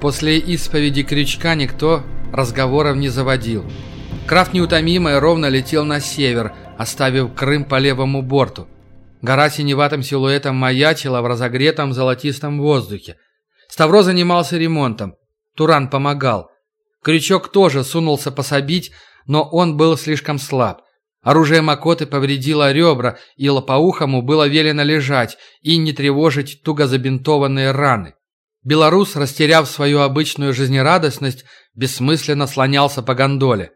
После исповеди Крючка никто разговоров не заводил. Крафт неутомимо и ровно летел на север, оставив Крым по левому борту. Гора синеватым силуэтом маячила в разогретом золотистом воздухе. Ставро занимался ремонтом. Туран помогал. Крючок тоже сунулся пособить, но он был слишком слаб. Оружие Макоты повредило ребра, и лопоухому было велено лежать и не тревожить туго забинтованные раны. Белорус, растеряв свою обычную жизнерадостность, бессмысленно слонялся по гондоле.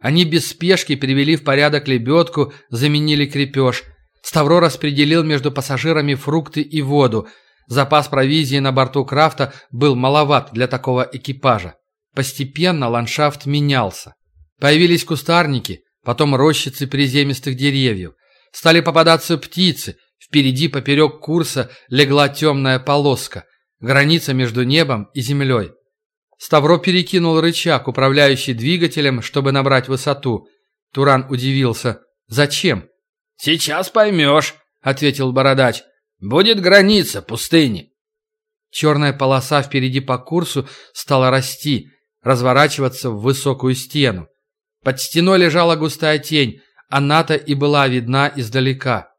Они без спешки привели в порядок лебедку, заменили крепеж. Ставро распределил между пассажирами фрукты и воду. Запас провизии на борту крафта был маловат для такого экипажа. Постепенно ландшафт менялся. Появились кустарники, потом рощицы приземистых деревьев. Стали попадаться птицы. Впереди поперек курса легла темная полоска. Граница между небом и землей. Ставро перекинул рычаг, управляющий двигателем, чтобы набрать высоту. Туран удивился. «Зачем?» «Сейчас поймешь», — ответил Бородач. «Будет граница пустыни». Черная полоса впереди по курсу стала расти, разворачиваться в высокую стену. Под стеной лежала густая тень, она-то и была видна издалека.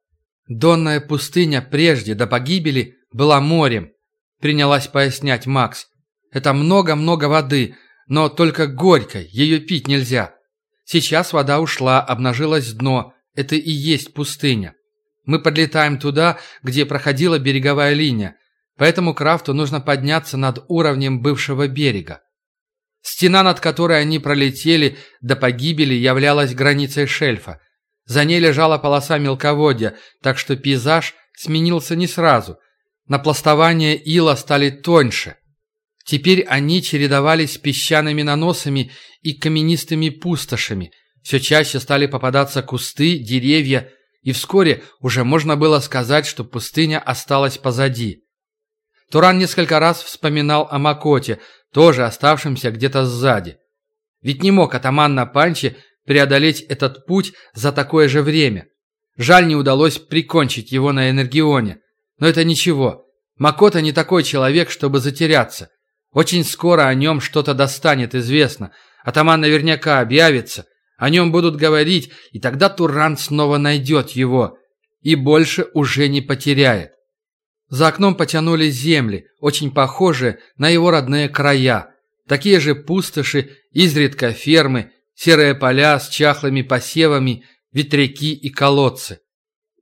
Донная пустыня прежде, до погибели, была морем, принялась пояснять Макс. Это много-много воды, но только горькой, ее пить нельзя. Сейчас вода ушла, обнажилось дно, это и есть пустыня. Мы подлетаем туда, где проходила береговая линия, поэтому Крафту нужно подняться над уровнем бывшего берега. Стена, над которой они пролетели до погибели, являлась границей шельфа. За ней лежала полоса мелководья, так что пейзаж сменился не сразу. Напластования ила стали тоньше. Теперь они чередовались с песчаными наносами и каменистыми пустошами. Все чаще стали попадаться кусты, деревья, и вскоре уже можно было сказать, что пустыня осталась позади. Туран несколько раз вспоминал о Макоте, тоже оставшемся где-то сзади. Ведь не мог атаман на панче преодолеть этот путь за такое же время. Жаль, не удалось прикончить его на Энергионе. Но это ничего. Макота не такой человек, чтобы затеряться. Очень скоро о нем что-то достанет известно. Атаман наверняка объявится. О нем будут говорить, и тогда Туран снова найдет его. И больше уже не потеряет. За окном потянулись земли, очень похожие на его родные края. Такие же пустоши, изредка фермы, серые поля с чахлыми посевами, ветряки и колодцы.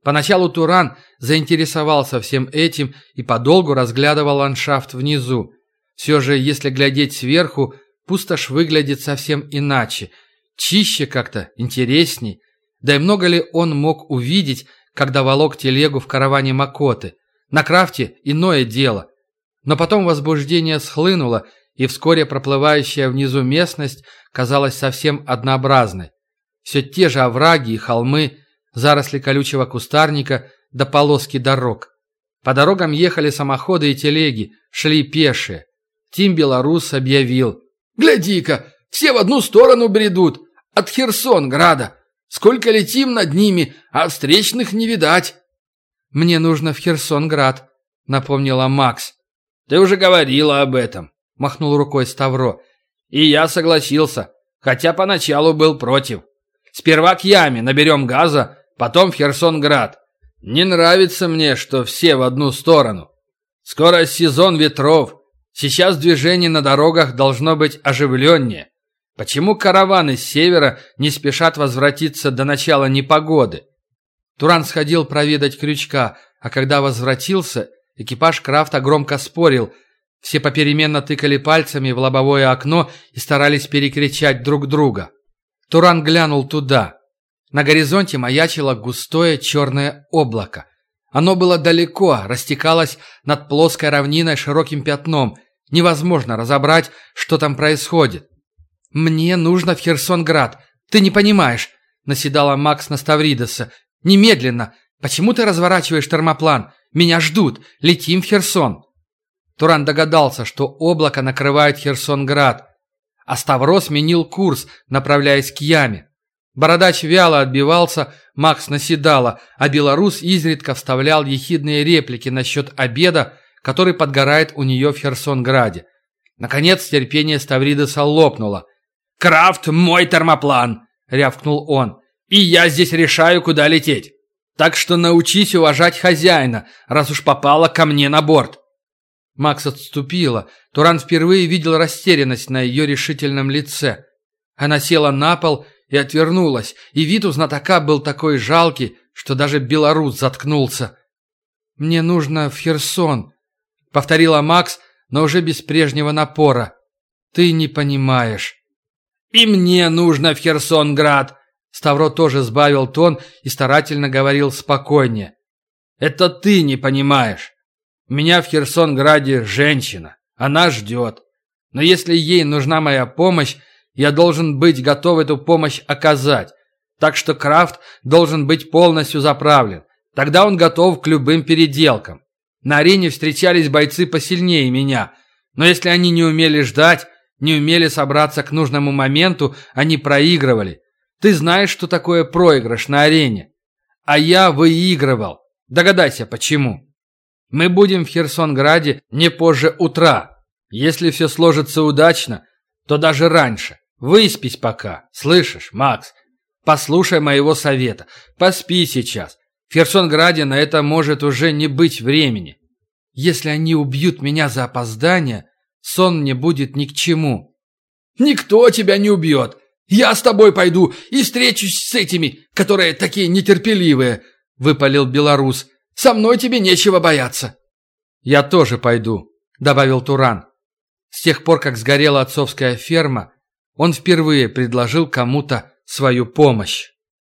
Поначалу Туран заинтересовался всем этим и подолгу разглядывал ландшафт внизу. Все же, если глядеть сверху, пустошь выглядит совсем иначе, чище как-то, интересней. Да и много ли он мог увидеть, когда волок телегу в караване Макоты? На крафте иное дело. Но потом возбуждение схлынуло, и вскоре проплывающая внизу местность казалась совсем однообразной. Все те же овраги и холмы, заросли колючего кустарника до полоски дорог. По дорогам ехали самоходы и телеги, шли пешие. Тим Белорус объявил. «Гляди-ка, все в одну сторону бредут, от Херсонграда. Сколько летим над ними, а встречных не видать». «Мне нужно в Херсонград», — напомнила Макс. «Ты уже говорила об этом», — махнул рукой Ставро. «И я согласился, хотя поначалу был против. Сперва к яме наберем газа, потом в Херсонград. Не нравится мне, что все в одну сторону. Скоро сезон ветров. Сейчас движение на дорогах должно быть оживленнее. Почему караваны с севера не спешат возвратиться до начала непогоды? Туран сходил проведать крючка, а когда возвратился, экипаж Крафта громко спорил. Все попеременно тыкали пальцами в лобовое окно и старались перекричать друг друга. Туран глянул туда. На горизонте маячило густое черное облако. Оно было далеко, растекалось над плоской равниной широким пятном. Невозможно разобрать, что там происходит. «Мне нужно в Херсонград. Ты не понимаешь», — наседала Макс на Ставридоса. Немедленно! Почему ты разворачиваешь термоплан? Меня ждут! Летим в Херсон!» Туран догадался, что облако накрывает Херсонград, а Ставро сменил курс, направляясь к яме. Бородач вяло отбивался, Макс наседала, а белорус изредка вставлял ехидные реплики насчет обеда, который подгорает у нее в Херсонграде. Наконец терпение Ставридеса лопнуло. «Крафт — мой термоплан!» — рявкнул он. «И я здесь решаю, куда лететь. Так что научись уважать хозяина, раз уж попала ко мне на борт». Макс отступила. Туран впервые видел растерянность на ее решительном лице. Она села на пол и отвернулась, и вид у знатока был такой жалкий, что даже белорус заткнулся. «Мне нужно в Херсон», — повторила Макс, но уже без прежнего напора. «Ты не понимаешь». «И мне нужно в Херсонград!» Ставро тоже сбавил тон и старательно говорил спокойнее. «Это ты не понимаешь. Меня в Херсонграде женщина. Она ждет. Но если ей нужна моя помощь, я должен быть готов эту помощь оказать. Так что Крафт должен быть полностью заправлен. Тогда он готов к любым переделкам. На арене встречались бойцы посильнее меня. Но если они не умели ждать, не умели собраться к нужному моменту, они проигрывали. Ты знаешь, что такое проигрыш на арене. А я выигрывал. Догадайся, почему. Мы будем в Херсонграде не позже утра. Если все сложится удачно, то даже раньше. Выспись пока. Слышишь, Макс? Послушай моего совета. Поспи сейчас. В Херсонграде на это может уже не быть времени. Если они убьют меня за опоздание, сон мне будет ни к чему. Никто тебя не убьет. Я с тобой пойду и встречусь с этими, которые такие нетерпеливые, выпалил белорус. Со мной тебе нечего бояться». «Я тоже пойду», — добавил Туран. С тех пор, как сгорела отцовская ферма, он впервые предложил кому-то свою помощь.